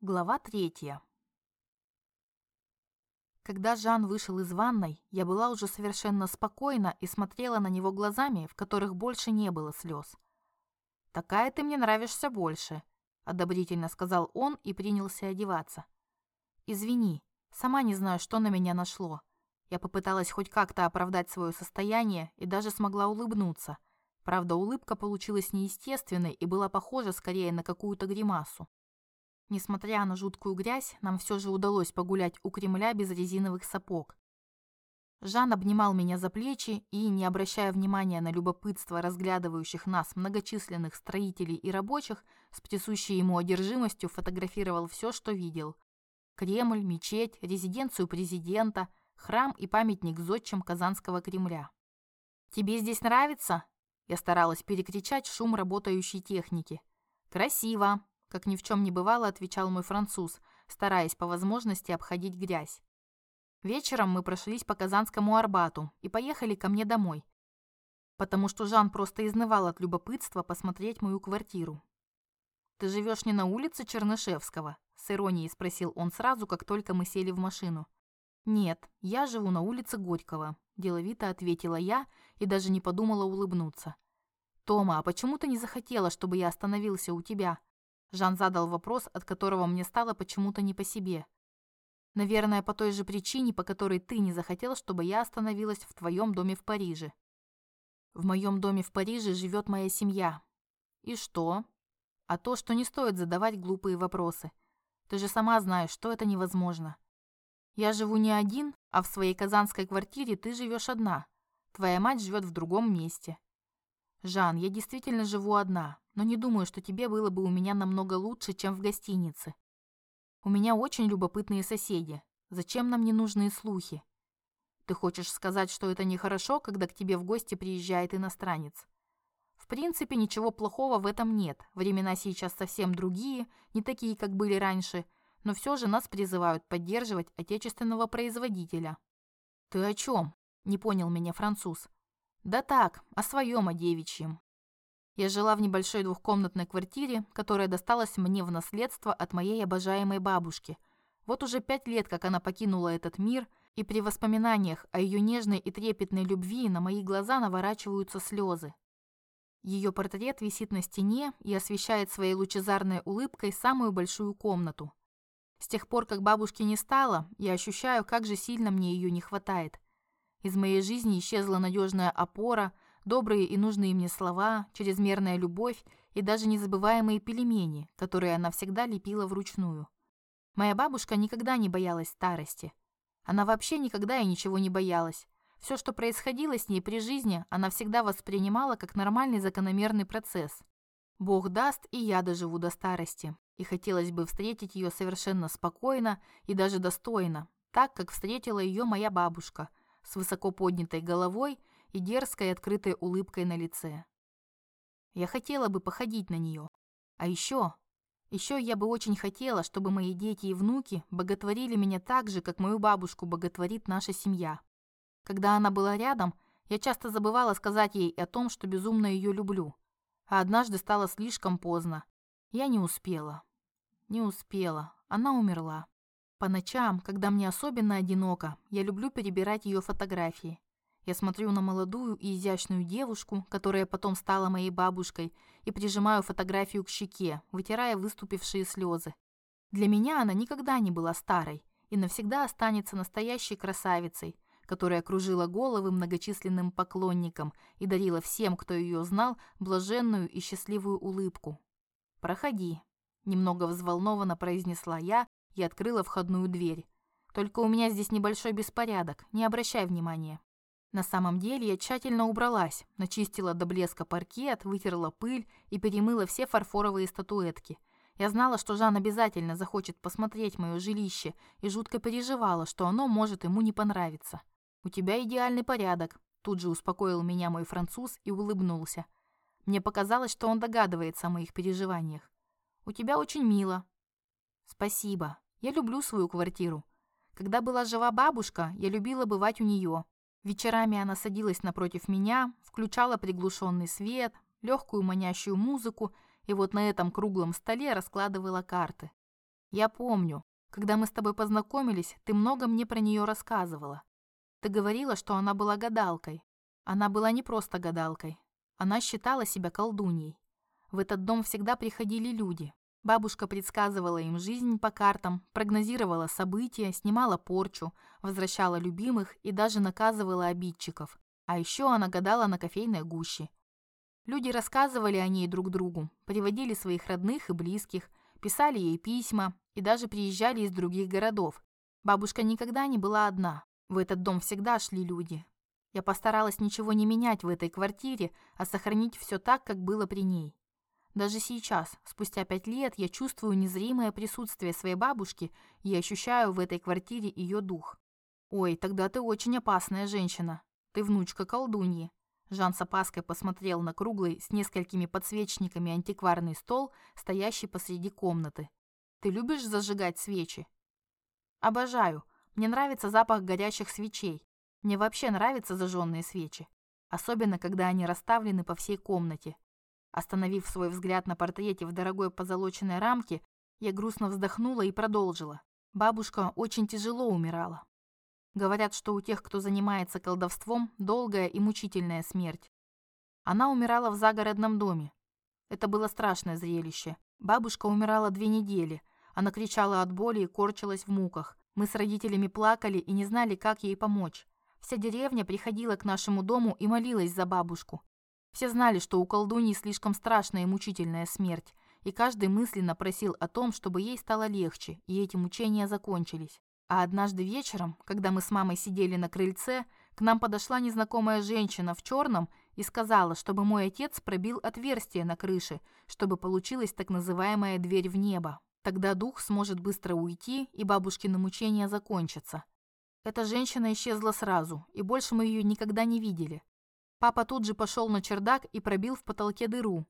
Глава третья. Когда Жан вышел из ванной, я была уже совершенно спокойна и смотрела на него глазами, в которых больше не было слез. «Такая ты мне нравишься больше», – одобрительно сказал он и принялся одеваться. «Извини, сама не знаю, что на меня нашло. Я попыталась хоть как-то оправдать свое состояние и даже смогла улыбнуться. Правда, улыбка получилась неестественной и была похожа скорее на какую-то гримасу. Несмотря на жуткую грязь, нам все же удалось погулять у Кремля без резиновых сапог. Жан обнимал меня за плечи и, не обращая внимания на любопытство разглядывающих нас многочисленных строителей и рабочих, с присущей ему одержимостью фотографировал все, что видел. Кремль, мечеть, резиденцию президента, храм и памятник зодчим Казанского Кремля. «Тебе здесь нравится?» Я старалась перекричать шум работающей техники. «Красиво!» Как ни в чем не бывало, отвечал мой француз, стараясь по возможности обходить грязь. Вечером мы прошлись по Казанскому Арбату и поехали ко мне домой, потому что Жан просто изнывал от любопытства посмотреть мою квартиру. «Ты живешь не на улице Чернышевского?» – с иронией спросил он сразу, как только мы сели в машину. «Нет, я живу на улице Горького», – деловито ответила я и даже не подумала улыбнуться. «Тома, а почему ты не захотела, чтобы я остановился у тебя?» Жан задал вопрос, от которого мне стало почему-то не по себе. Наверное, по той же причине, по которой ты не захотел, чтобы я остановилась в твоем доме в Париже. В моем доме в Париже живет моя семья. И что? А то, что не стоит задавать глупые вопросы. Ты же сама знаешь, что это невозможно. Я живу не один, а в своей казанской квартире ты живешь одна. Твоя мать живет в другом месте. Жан, я действительно живу одна, но не думаю, что тебе было бы у меня намного лучше, чем в гостинице. У меня очень любопытные соседи. Зачем нам ненужные слухи? Ты хочешь сказать, что это нехорошо, когда к тебе в гости приезжает иностранец? В принципе, ничего плохого в этом нет. Времена сейчас совсем другие, не такие, как были раньше, но все же нас призывают поддерживать отечественного производителя. Ты о чем? Не понял меня француз. Да так, о своем, о девичьем. Я жила в небольшой двухкомнатной квартире, которая досталась мне в наследство от моей обожаемой бабушки. Вот уже пять лет, как она покинула этот мир, и при воспоминаниях о ее нежной и трепетной любви на мои глаза наворачиваются слезы. Ее портрет висит на стене и освещает своей лучезарной улыбкой самую большую комнату. С тех пор, как бабушки не стало, я ощущаю, как же сильно мне ее не хватает. Из моей жизни исчезла надежная опора – добрые и нужные мне слова, чрезмерная любовь и даже незабываемые пельмени, которые она всегда лепила вручную. Моя бабушка никогда не боялась старости. Она вообще никогда и ничего не боялась. Все, что происходило с ней при жизни, она всегда воспринимала как нормальный закономерный процесс. Бог даст, и я доживу до старости. И хотелось бы встретить ее совершенно спокойно и даже достойно, так, как встретила ее моя бабушка, с высоко поднятой головой и дерзкой открытой улыбкой на лице. Я хотела бы походить на нее. А еще, еще я бы очень хотела, чтобы мои дети и внуки боготворили меня так же, как мою бабушку боготворит наша семья. Когда она была рядом, я часто забывала сказать ей о том, что безумно ее люблю. А однажды стало слишком поздно. Я не успела. Не успела. Она умерла. По ночам, когда мне особенно одиноко, я люблю перебирать ее фотографии. Я смотрю на молодую и изящную девушку, которая потом стала моей бабушкой, и прижимаю фотографию к щеке, вытирая выступившие слезы. Для меня она никогда не была старой и навсегда останется настоящей красавицей, которая кружила головы многочисленным поклонникам и дарила всем, кто ее знал, блаженную и счастливую улыбку. «Проходи», – немного взволнованно произнесла я и открыла входную дверь. «Только у меня здесь небольшой беспорядок, не обращай внимания». На самом деле я тщательно убралась, начистила до блеска паркет, вытерла пыль и перемыла все фарфоровые статуэтки. Я знала, что Жан обязательно захочет посмотреть мое жилище и жутко переживала, что оно может ему не понравиться. «У тебя идеальный порядок», – тут же успокоил меня мой француз и улыбнулся. Мне показалось, что он догадывается о моих переживаниях. «У тебя очень мило». «Спасибо. Я люблю свою квартиру. Когда была жива бабушка, я любила бывать у нее, Вечерами она садилась напротив меня, включала приглушенный свет, легкую манящую музыку и вот на этом круглом столе раскладывала карты. Я помню, когда мы с тобой познакомились, ты много мне про нее рассказывала. Ты говорила, что она была гадалкой. Она была не просто гадалкой. Она считала себя колдуньей. В этот дом всегда приходили люди. Бабушка предсказывала им жизнь по картам, прогнозировала события, снимала порчу, возвращала любимых и даже наказывала обидчиков. А еще она гадала на кофейной гуще. Люди рассказывали о ней друг другу, приводили своих родных и близких, писали ей письма и даже приезжали из других городов. Бабушка никогда не была одна. В этот дом всегда шли люди. Я постаралась ничего не менять в этой квартире, а сохранить все так, как было при ней. Даже сейчас, спустя пять лет, я чувствую незримое присутствие своей бабушки и ощущаю в этой квартире ее дух. Ой, тогда ты очень опасная женщина. Ты внучка колдуньи. Жан с опаской посмотрел на круглый с несколькими подсвечниками антикварный стол, стоящий посреди комнаты. Ты любишь зажигать свечи? Обожаю. Мне нравится запах горящих свечей. Мне вообще нравятся зажженные свечи. Особенно, когда они расставлены по всей комнате. Остановив свой взгляд на портрете в дорогой позолоченной рамке, я грустно вздохнула и продолжила. Бабушка очень тяжело умирала. Говорят, что у тех, кто занимается колдовством, долгая и мучительная смерть. Она умирала в загородном доме. Это было страшное зрелище. Бабушка умирала две недели. Она кричала от боли и корчилась в муках. Мы с родителями плакали и не знали, как ей помочь. Вся деревня приходила к нашему дому и молилась за бабушку. Все знали, что у колдуньи слишком страшная и мучительная смерть, и каждый мысленно просил о том, чтобы ей стало легче, и эти мучения закончились. А однажды вечером, когда мы с мамой сидели на крыльце, к нам подошла незнакомая женщина в черном и сказала, чтобы мой отец пробил отверстие на крыше, чтобы получилась так называемая дверь в небо. Тогда дух сможет быстро уйти, и бабушкины мучения закончатся. Эта женщина исчезла сразу, и больше мы ее никогда не видели. Папа тут же пошел на чердак и пробил в потолке дыру.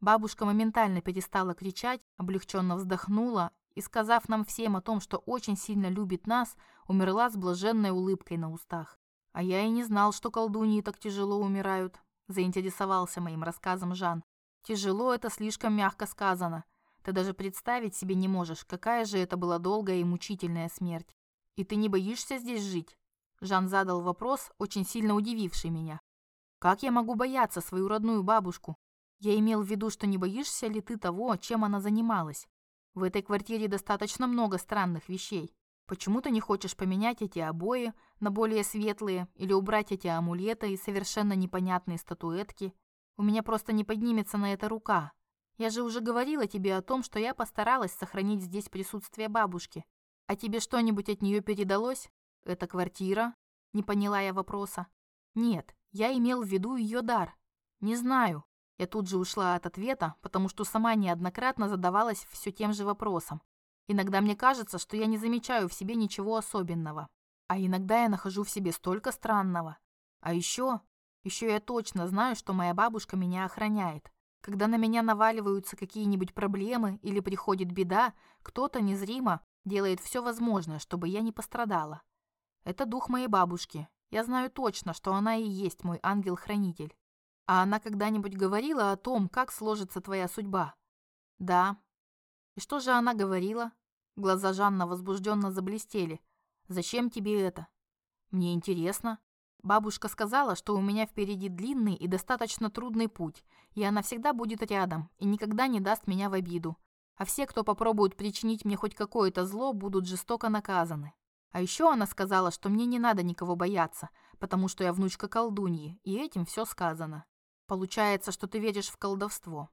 Бабушка моментально перестала кричать, облегченно вздохнула и, сказав нам всем о том, что очень сильно любит нас, умерла с блаженной улыбкой на устах. А я и не знал, что колдуньи так тяжело умирают, заинтересовался моим рассказом Жан. Тяжело это слишком мягко сказано. Ты даже представить себе не можешь, какая же это была долгая и мучительная смерть. И ты не боишься здесь жить? Жан задал вопрос, очень сильно удививший меня. Как я могу бояться свою родную бабушку? Я имел в виду, что не боишься ли ты того, чем она занималась? В этой квартире достаточно много странных вещей. Почему ты не хочешь поменять эти обои на более светлые или убрать эти амулеты и совершенно непонятные статуэтки? У меня просто не поднимется на это рука. Я же уже говорила тебе о том, что я постаралась сохранить здесь присутствие бабушки. А тебе что-нибудь от нее передалось? Это квартира? Не поняла я вопроса. Нет, я имел в виду ее дар. Не знаю. Я тут же ушла от ответа, потому что сама неоднократно задавалась все тем же вопросом. Иногда мне кажется, что я не замечаю в себе ничего особенного. А иногда я нахожу в себе столько странного. А еще, еще я точно знаю, что моя бабушка меня охраняет. Когда на меня наваливаются какие-нибудь проблемы или приходит беда, кто-то незримо делает все возможное, чтобы я не пострадала. Это дух моей бабушки. Я знаю точно, что она и есть мой ангел-хранитель. А она когда-нибудь говорила о том, как сложится твоя судьба? Да. И что же она говорила? Глаза Жанна возбужденно заблестели. Зачем тебе это? Мне интересно. Бабушка сказала, что у меня впереди длинный и достаточно трудный путь, и она всегда будет рядом и никогда не даст меня в обиду. А все, кто попробует причинить мне хоть какое-то зло, будут жестоко наказаны. А еще она сказала, что мне не надо никого бояться, потому что я внучка колдуньи, и этим все сказано. Получается, что ты веришь в колдовство.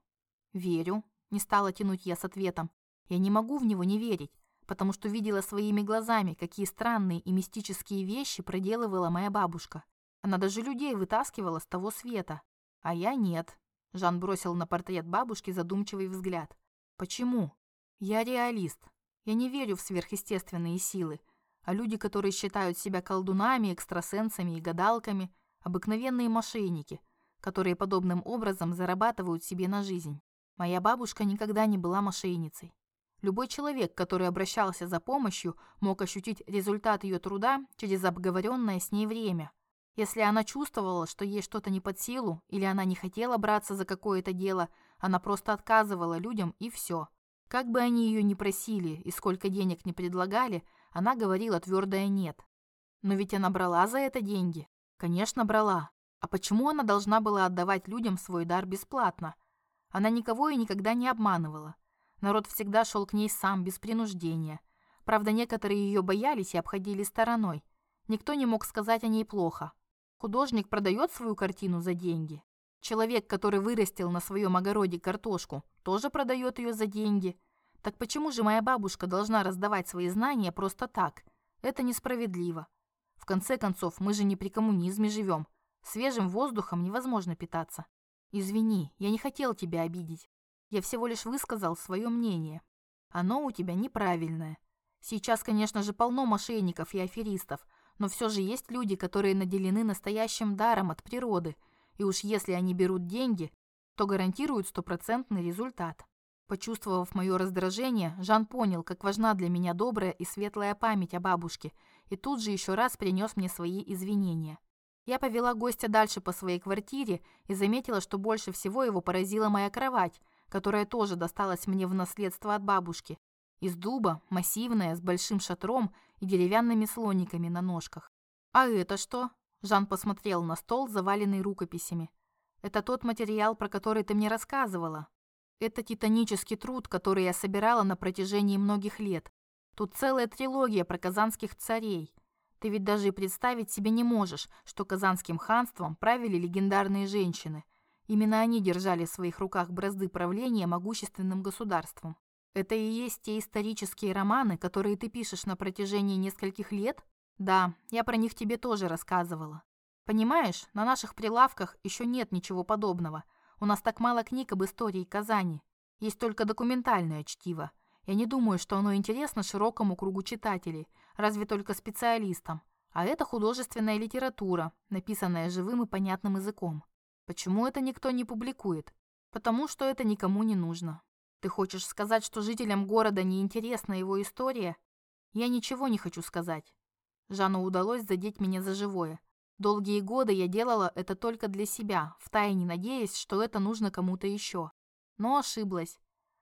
Верю. Не стала тянуть я с ответом. Я не могу в него не верить, потому что видела своими глазами, какие странные и мистические вещи проделывала моя бабушка. Она даже людей вытаскивала с того света. А я нет. Жан бросил на портрет бабушки задумчивый взгляд. Почему? Я реалист. Я не верю в сверхъестественные силы, а люди, которые считают себя колдунами, экстрасенсами и гадалками, обыкновенные мошенники – которые подобным образом зарабатывают себе на жизнь. Моя бабушка никогда не была мошенницей. Любой человек, который обращался за помощью, мог ощутить результат ее труда через обговоренное с ней время. Если она чувствовала, что ей что-то не под силу, или она не хотела браться за какое-то дело, она просто отказывала людям и все. Как бы они ее ни просили и сколько денег не предлагали, она говорила твердое «нет». Но ведь она брала за это деньги. Конечно, брала. А почему она должна была отдавать людям свой дар бесплатно? Она никого и никогда не обманывала. Народ всегда шел к ней сам, без принуждения. Правда, некоторые ее боялись и обходили стороной. Никто не мог сказать о ней плохо. Художник продает свою картину за деньги. Человек, который вырастил на своем огороде картошку, тоже продает ее за деньги. Так почему же моя бабушка должна раздавать свои знания просто так? Это несправедливо. В конце концов, мы же не при коммунизме живем. Свежим воздухом невозможно питаться. Извини, я не хотел тебя обидеть. Я всего лишь высказал свое мнение. Оно у тебя неправильное. Сейчас, конечно же, полно мошенников и аферистов, но все же есть люди, которые наделены настоящим даром от природы, и уж если они берут деньги, то гарантируют стопроцентный результат. Почувствовав мое раздражение, Жан понял, как важна для меня добрая и светлая память о бабушке, и тут же еще раз принес мне свои извинения. Я повела гостя дальше по своей квартире и заметила, что больше всего его поразила моя кровать, которая тоже досталась мне в наследство от бабушки. Из дуба, массивная, с большим шатром и деревянными слониками на ножках. «А это что?» Жан посмотрел на стол, заваленный рукописями. «Это тот материал, про который ты мне рассказывала. Это титанический труд, который я собирала на протяжении многих лет. Тут целая трилогия про казанских царей. Ты ведь даже и представить себе не можешь, что Казанским ханством правили легендарные женщины. Именно они держали в своих руках бразды правления могущественным государством. Это и есть те исторические романы, которые ты пишешь на протяжении нескольких лет? Да, я про них тебе тоже рассказывала. Понимаешь, на наших прилавках еще нет ничего подобного. У нас так мало книг об истории Казани. Есть только документальное чтиво. Я не думаю, что оно интересно широкому кругу читателей, разве только специалистам. А это художественная литература, написанная живым и понятным языком. Почему это никто не публикует? Потому что это никому не нужно. Ты хочешь сказать, что жителям города не интересна его история? Я ничего не хочу сказать. Жанну удалось задеть меня за живое. Долгие годы я делала это только для себя, втайне надеясь, что это нужно кому-то еще. Но ошиблась.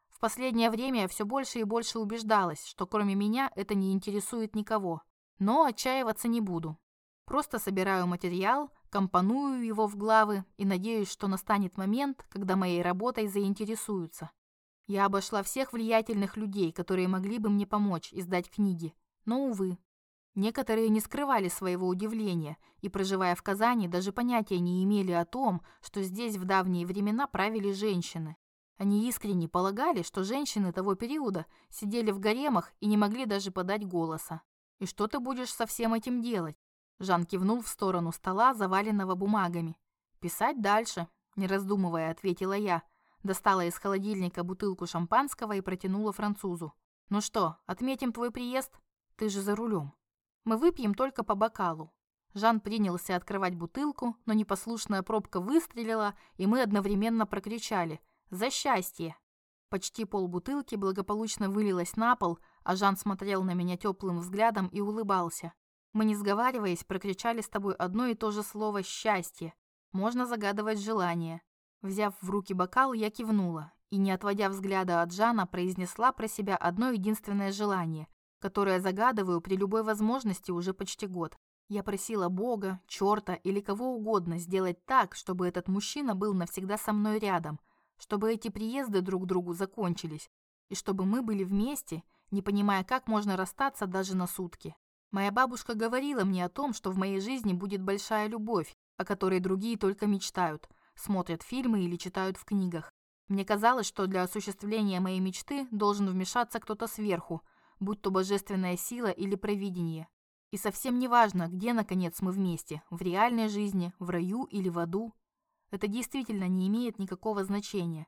В последнее время я все больше и больше убеждалась, что кроме меня это не интересует никого. Но отчаиваться не буду. Просто собираю материал, компоную его в главы и надеюсь, что настанет момент, когда моей работой заинтересуются. Я обошла всех влиятельных людей, которые могли бы мне помочь издать книги. Но, увы. Некоторые не скрывали своего удивления и, проживая в Казани, даже понятия не имели о том, что здесь в давние времена правили женщины. Они искренне полагали, что женщины того периода сидели в гаремах и не могли даже подать голоса. «И что ты будешь со всем этим делать?» Жан кивнул в сторону стола, заваленного бумагами. «Писать дальше», – не раздумывая, ответила я. Достала из холодильника бутылку шампанского и протянула французу. «Ну что, отметим твой приезд? Ты же за рулем. Мы выпьем только по бокалу». Жан принялся открывать бутылку, но непослушная пробка выстрелила, и мы одновременно прокричали – за счастье!» Почти полбутылки благополучно вылилось на пол, а Жан смотрел на меня теплым взглядом и улыбался. Мы, не сговариваясь, прокричали с тобой одно и то же слово «счастье». Можно загадывать желание. Взяв в руки бокал, я кивнула и, не отводя взгляда от Жана, произнесла про себя одно единственное желание, которое загадываю при любой возможности уже почти год. Я просила Бога, черта или кого угодно сделать так, чтобы этот мужчина был навсегда со мной рядом – чтобы эти приезды друг к другу закончились, и чтобы мы были вместе, не понимая, как можно расстаться даже на сутки. Моя бабушка говорила мне о том, что в моей жизни будет большая любовь, о которой другие только мечтают, смотрят фильмы или читают в книгах. Мне казалось, что для осуществления моей мечты должен вмешаться кто-то сверху, будь то божественная сила или провидение. И совсем не важно, где, наконец, мы вместе, в реальной жизни, в раю или в аду. Это действительно не имеет никакого значения.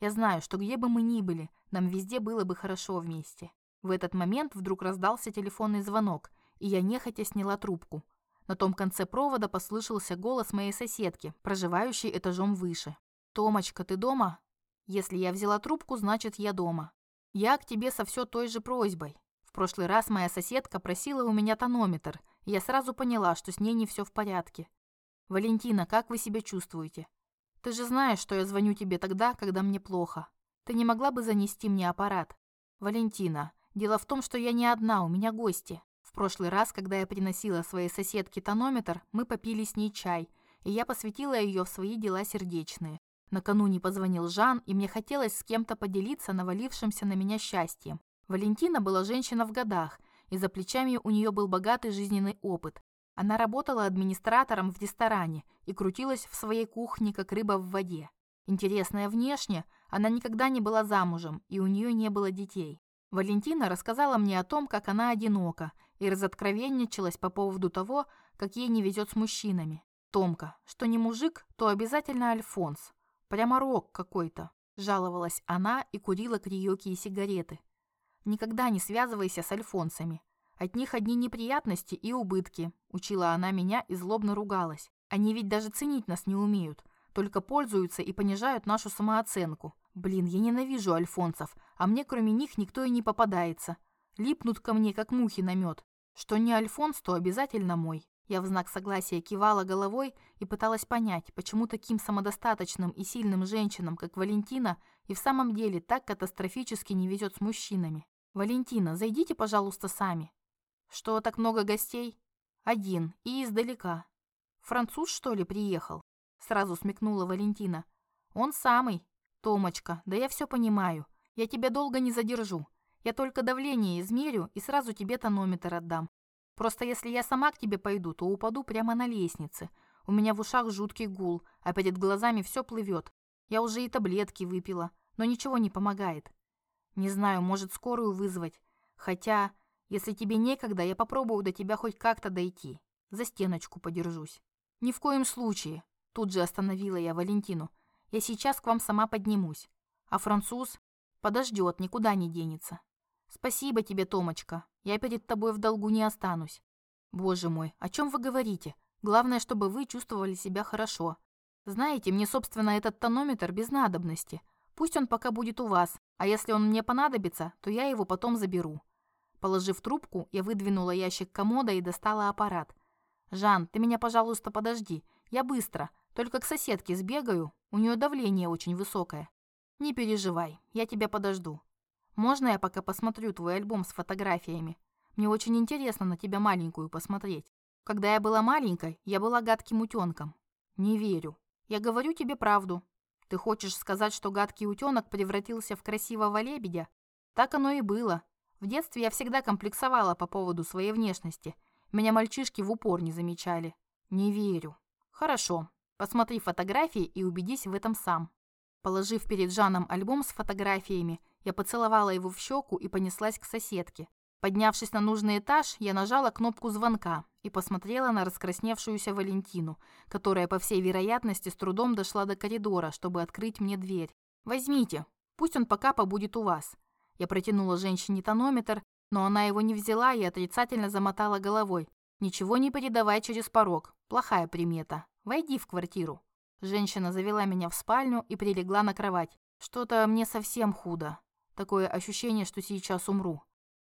Я знаю, что где бы мы ни были, нам везде было бы хорошо вместе. В этот момент вдруг раздался телефонный звонок, и я нехотя сняла трубку. На том конце провода послышался голос моей соседки, проживающей этажом выше. «Томочка, ты дома?» «Если я взяла трубку, значит, я дома. Я к тебе со все той же просьбой. В прошлый раз моя соседка просила у меня тонометр, я сразу поняла, что с ней не все в порядке. «Валентина, как вы себя чувствуете? Ты же знаешь, что я звоню тебе тогда, когда мне плохо. Ты не могла бы занести мне аппарат? Валентина, дело в том, что я не одна, у меня гости. В прошлый раз, когда я приносила своей соседке тонометр, мы попили с ней чай, и я посвятила ее в свои дела сердечные. Накануне позвонил Жан, и мне хотелось с кем-то поделиться навалившимся на меня счастьем. Валентина была женщина в годах, и за плечами у нее был богатый жизненный опыт. Она работала администратором в ресторане и крутилась в своей кухне, как рыба в воде. Интересная внешне, она никогда не была замужем, и у нее не было детей. Валентина рассказала мне о том, как она одинока, и разоткровенничалась по поводу того, как ей не везет с мужчинами. Томка, что не мужик, то обязательно Альфонс. Прямо рок какой-то. Жаловалась она и курила криёки сигареты. Никогда не связывайся с альфонсами. От них одни неприятности и убытки, учила она меня и злобно ругалась. Они ведь даже ценить нас не умеют, только пользуются и понижают нашу самооценку. Блин, я ненавижу альфонсов, а мне кроме них никто и не попадается. Липнут ко мне, как мухи на мед. Что не альфонс, то обязательно мой. Я в знак согласия кивала головой и пыталась понять, почему таким самодостаточным и сильным женщинам, как Валентина, и в самом деле так катастрофически не везет с мужчинами. «Валентина, зайдите, пожалуйста, сами». «Что, так много гостей?» «Один, и издалека». «Француз, что ли, приехал?» Сразу смекнула Валентина. «Он самый. Томочка, да я все понимаю. Я тебя долго не задержу. Я только давление измерю и сразу тебе тонометр отдам. Просто если я сама к тебе пойду, то упаду прямо на лестнице. У меня в ушах жуткий гул, а перед глазами все плывет. Я уже и таблетки выпила, но ничего не помогает. Не знаю, может, скорую вызвать. Хотя, если тебе некогда, я попробую до тебя хоть как-то дойти. За стеночку подержусь. Ни в коем случае. Тут же остановила я Валентину. Я сейчас к вам сама поднимусь. А француз подождет, никуда не денется. Спасибо тебе, Томочка. Я перед тобой в долгу не останусь. Боже мой, о чем вы говорите? Главное, чтобы вы чувствовали себя хорошо. Знаете, мне, собственно, этот тонометр без надобности. Пусть он пока будет у вас, а если он мне понадобится, то я его потом заберу. Положив трубку, я выдвинула ящик комода и достала аппарат. «Жан, ты меня, пожалуйста, подожди. Я быстро. Только к соседке сбегаю. У нее давление очень высокое. Не переживай, я тебя подожду. Можно я пока посмотрю твой альбом с фотографиями? Мне очень интересно на тебя маленькую посмотреть. Когда я была маленькой, я была гадким утенком. Не верю. Я говорю тебе правду. Ты хочешь сказать, что гадкий утенок превратился в красивого лебедя? Так оно и было. В детстве я всегда комплексовала по поводу своей внешности. Меня мальчишки в упор не замечали. Не верю. Хорошо. Посмотри фотографии и убедись в этом сам. Положив перед Жаном альбом с фотографиями, я поцеловала его в щеку и понеслась к соседке. Поднявшись на нужный этаж, я нажала кнопку звонка и посмотрела на раскрасневшуюся Валентину, которая, по всей вероятности, с трудом дошла до коридора, чтобы открыть мне дверь. «Возьмите, пусть он пока побудет у вас». Я протянула женщине тонометр, но она его не взяла и отрицательно замотала головой. «Ничего не передавай через порог. Плохая примета. Войди в квартиру». Женщина завела меня в спальню и прилегла на кровать. Что-то мне совсем худо. Такое ощущение, что сейчас умру.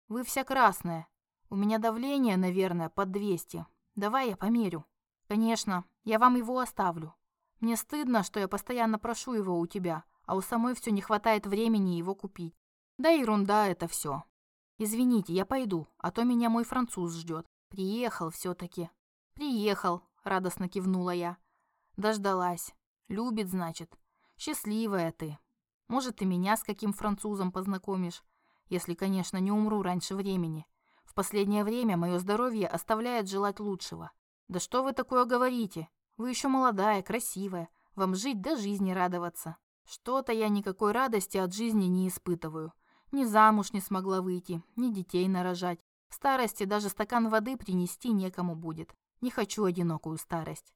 Вы вся красная. У меня давление, наверное, под 200. Давай я померю. Конечно, я вам его оставлю. Мне стыдно, что я постоянно прошу его у тебя, а у самой все не хватает времени его купить. Да ерунда это все. Извините, я пойду, а то меня мой француз ждет. Приехал все-таки. Приехал, радостно кивнула я. Дождалась. Любит, значит. Счастливая ты. Может, и меня с каким французом познакомишь если, конечно, не умру раньше времени. В последнее время мое здоровье оставляет желать лучшего. Да что вы такое говорите? Вы еще молодая, красивая. Вам жить до жизни радоваться. Что-то я никакой радости от жизни не испытываю. Ни замуж не смогла выйти, ни детей нарожать. В старости даже стакан воды принести некому будет. Не хочу одинокую старость.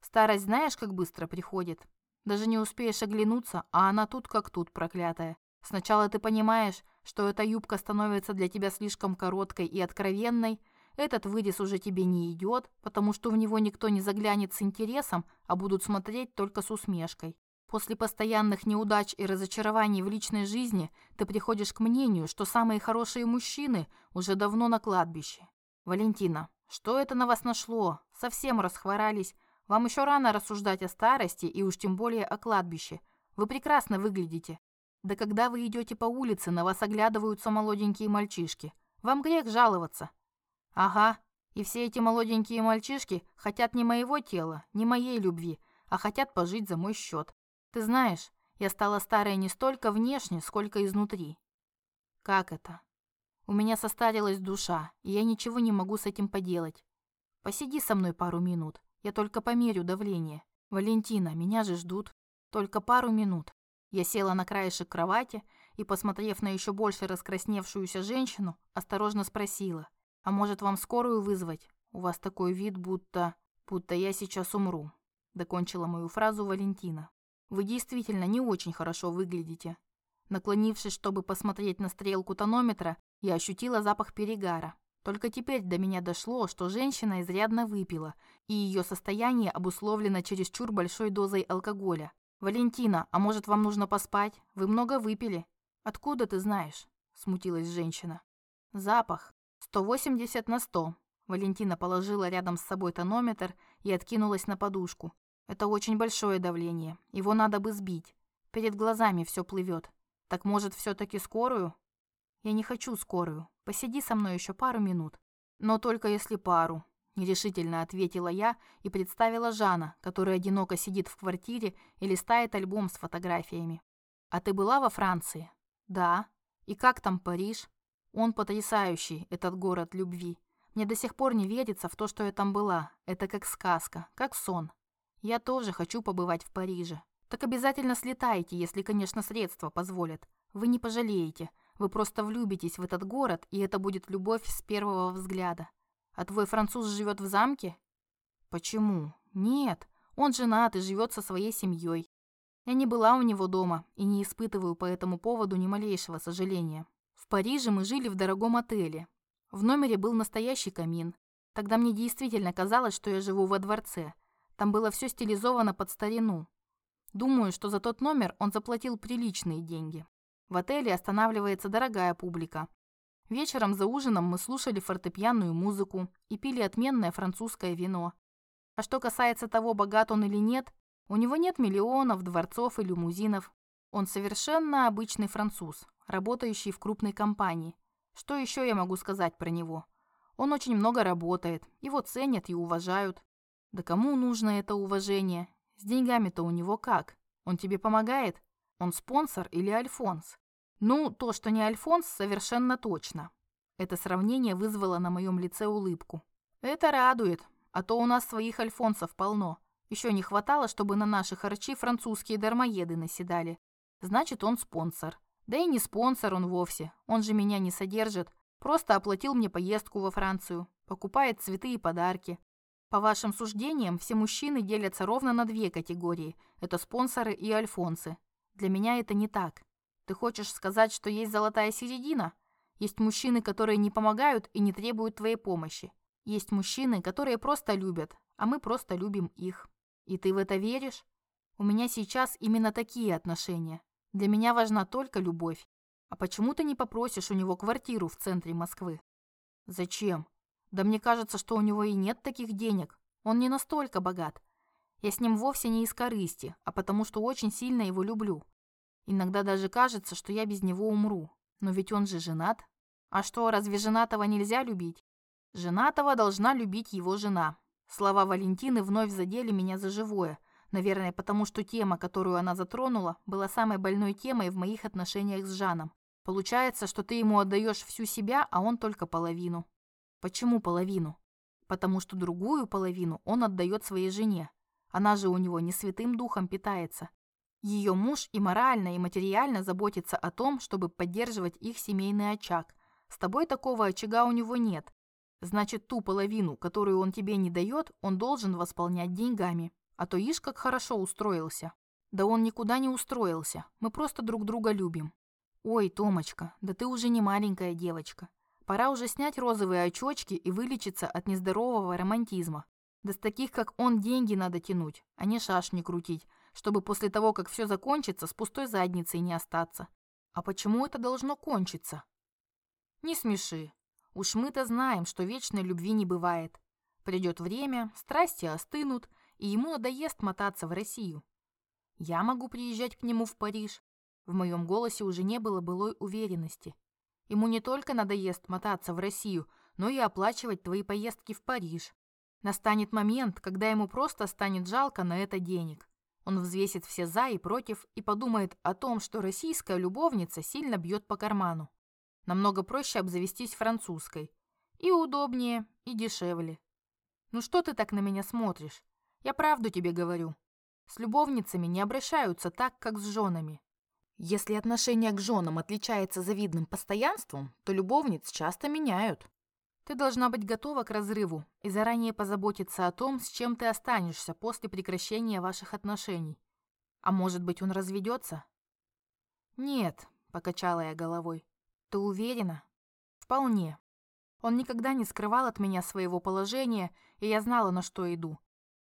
Старость знаешь, как быстро приходит? Даже не успеешь оглянуться, а она тут как тут, проклятая. Сначала ты понимаешь, что эта юбка становится для тебя слишком короткой и откровенной, этот вырез уже тебе не идет, потому что в него никто не заглянет с интересом, а будут смотреть только с усмешкой. После постоянных неудач и разочарований в личной жизни ты приходишь к мнению, что самые хорошие мужчины уже давно на кладбище. Валентина, что это на вас нашло? Совсем расхворались. Вам еще рано рассуждать о старости и уж тем более о кладбище. Вы прекрасно выглядите. Да когда вы идете по улице, на вас оглядываются молоденькие мальчишки. Вам грех жаловаться. Ага, и все эти молоденькие мальчишки хотят не моего тела, не моей любви, а хотят пожить за мой счет. Ты знаешь, я стала старой не столько внешне, сколько изнутри. Как это? У меня состарилась душа, и я ничего не могу с этим поделать. Посиди со мной пару минут, я только померю давление. Валентина, меня же ждут. Только пару минут. Я села на краешек кровати и, посмотрев на еще больше раскрасневшуюся женщину, осторожно спросила: "А может, вам скорую вызвать? У вас такой вид, будто будто я сейчас умру". Докончила мою фразу Валентина. Вы действительно не очень хорошо выглядите. Наклонившись, чтобы посмотреть на стрелку тонометра, я ощутила запах перегара. Только теперь до меня дошло, что женщина изрядно выпила, и ее состояние обусловлено чересчур большой дозой алкоголя. «Валентина, а может, вам нужно поспать? Вы много выпили». «Откуда ты знаешь?» – смутилась женщина. «Запах. 180 на 100». Валентина положила рядом с собой тонометр и откинулась на подушку. «Это очень большое давление. Его надо бы сбить. Перед глазами все плывет. Так может, все таки скорую?» «Я не хочу скорую. Посиди со мной еще пару минут». «Но только если пару нерешительно ответила я и представила Жана, который одиноко сидит в квартире и листает альбом с фотографиями. А ты была во Франции? Да. И как там Париж? Он потрясающий, этот город любви. Мне до сих пор не верится в то, что я там была. Это как сказка, как сон. Я тоже хочу побывать в Париже. Так обязательно слетайте, если, конечно, средства позволят. Вы не пожалеете. Вы просто влюбитесь в этот город, и это будет любовь с первого взгляда. А твой француз живет в замке? Почему? Нет, он женат и живет со своей семьей. Я не была у него дома и не испытываю по этому поводу ни малейшего сожаления. В Париже мы жили в дорогом отеле. В номере был настоящий камин. Тогда мне действительно казалось, что я живу во дворце. Там было все стилизовано под старину. Думаю, что за тот номер он заплатил приличные деньги. В отеле останавливается дорогая публика, Вечером за ужином мы слушали фортепианную музыку и пили отменное французское вино. А что касается того, богат он или нет, у него нет миллионов, дворцов и лимузинов. Он совершенно обычный француз, работающий в крупной компании. Что еще я могу сказать про него? Он очень много работает, его ценят и уважают. Да кому нужно это уважение? С деньгами-то у него как? Он тебе помогает? Он спонсор или альфонс? Ну, то, что не Альфонс, совершенно точно. Это сравнение вызвало на моем лице улыбку. Это радует, а то у нас своих альфонсов полно. Еще не хватало, чтобы на наши харчи французские дармоеды наседали. Значит, он спонсор. Да и не спонсор он вовсе. Он же меня не содержит. Просто оплатил мне поездку во Францию. Покупает цветы и подарки. По вашим суждениям, все мужчины делятся ровно на две категории. Это спонсоры и альфонсы. Для меня это не так. Ты хочешь сказать, что есть золотая середина? Есть мужчины, которые не помогают и не требуют твоей помощи. Есть мужчины, которые просто любят, а мы просто любим их. И ты в это веришь? У меня сейчас именно такие отношения. Для меня важна только любовь. А почему ты не попросишь у него квартиру в центре Москвы? Зачем? Да мне кажется, что у него и нет таких денег. Он не настолько богат. Я с ним вовсе не из корысти, а потому что очень сильно его люблю. Иногда даже кажется, что я без него умру. Но ведь он же женат. А что, разве женатого нельзя любить? Женатого должна любить его жена. Слова Валентины вновь задели меня за живое. Наверное, потому что тема, которую она затронула, была самой больной темой в моих отношениях с Жаном. Получается, что ты ему отдаешь всю себя, а он только половину. Почему половину? Потому что другую половину он отдает своей жене. Она же у него не святым духом питается. Ее муж и морально, и материально заботится о том, чтобы поддерживать их семейный очаг. С тобой такого очага у него нет. Значит, ту половину, которую он тебе не дает, он должен восполнять деньгами. А то ишь как хорошо устроился. Да он никуда не устроился. Мы просто друг друга любим. Ой, Томочка, да ты уже не маленькая девочка. Пора уже снять розовые очочки и вылечиться от нездорового романтизма. Да с таких, как он, деньги надо тянуть, а не шашни крутить, чтобы после того, как все закончится, с пустой задницей не остаться. А почему это должно кончиться? Не смеши. Уж мы-то знаем, что вечной любви не бывает. Придет время, страсти остынут, и ему надоест мотаться в Россию. Я могу приезжать к нему в Париж. В моем голосе уже не было былой уверенности. Ему не только надоест мотаться в Россию, но и оплачивать твои поездки в Париж. Настанет момент, когда ему просто станет жалко на это денег. Он взвесит все «за» и «против» и подумает о том, что российская любовница сильно бьет по карману. Намного проще обзавестись французской. И удобнее, и дешевле. Ну что ты так на меня смотришь? Я правду тебе говорю. С любовницами не обращаются так, как с женами. Если отношение к женам отличается завидным постоянством, то любовниц часто меняют. Ты должна быть готова к разрыву и заранее позаботиться о том, с чем ты останешься после прекращения ваших отношений. А может быть, он разведется? Нет, покачала я головой. Ты уверена? Вполне. Он никогда не скрывал от меня своего положения, и я знала, на что иду.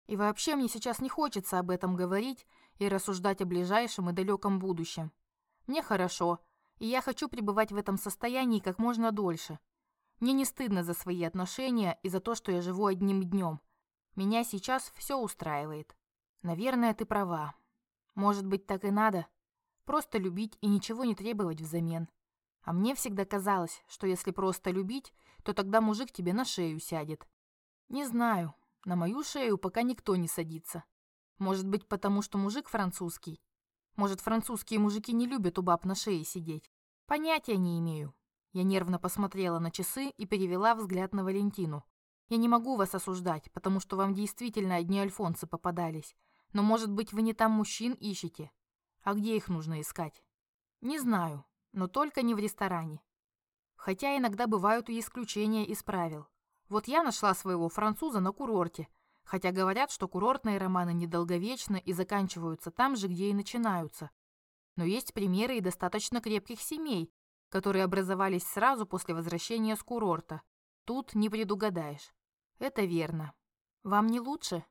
И вообще мне сейчас не хочется об этом говорить и рассуждать о ближайшем и далеком будущем. Мне хорошо, и я хочу пребывать в этом состоянии как можно дольше. Мне не стыдно за свои отношения и за то, что я живу одним днем. Меня сейчас все устраивает. Наверное, ты права. Может быть, так и надо. Просто любить и ничего не требовать взамен. А мне всегда казалось, что если просто любить, то тогда мужик тебе на шею сядет. Не знаю, на мою шею пока никто не садится. Может быть, потому что мужик французский. Может, французские мужики не любят у баб на шее сидеть. Понятия не имею. Я нервно посмотрела на часы и перевела взгляд на Валентину. Я не могу вас осуждать, потому что вам действительно одни альфонсы попадались. Но, может быть, вы не там мужчин ищете? А где их нужно искать? Не знаю, но только не в ресторане. Хотя иногда бывают и исключения из правил. Вот я нашла своего француза на курорте, хотя говорят, что курортные романы недолговечны и заканчиваются там же, где и начинаются. Но есть примеры и достаточно крепких семей, которые образовались сразу после возвращения с курорта. Тут не предугадаешь. Это верно. Вам не лучше?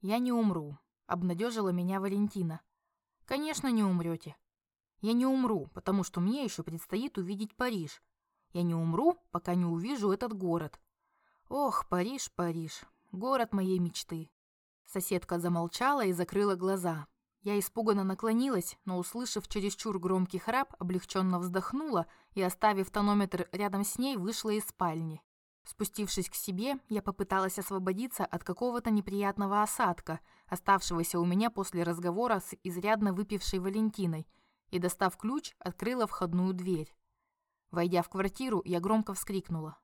Я не умру, обнадежила меня Валентина. Конечно, не умрете. Я не умру, потому что мне еще предстоит увидеть Париж. Я не умру, пока не увижу этот город. Ох, Париж, Париж, город моей мечты. Соседка замолчала и закрыла глаза. Я испуганно наклонилась, но, услышав чересчур громкий храп, облегченно вздохнула и, оставив тонометр рядом с ней, вышла из спальни. Спустившись к себе, я попыталась освободиться от какого-то неприятного осадка, оставшегося у меня после разговора с изрядно выпившей Валентиной, и, достав ключ, открыла входную дверь. Войдя в квартиру, я громко вскрикнула.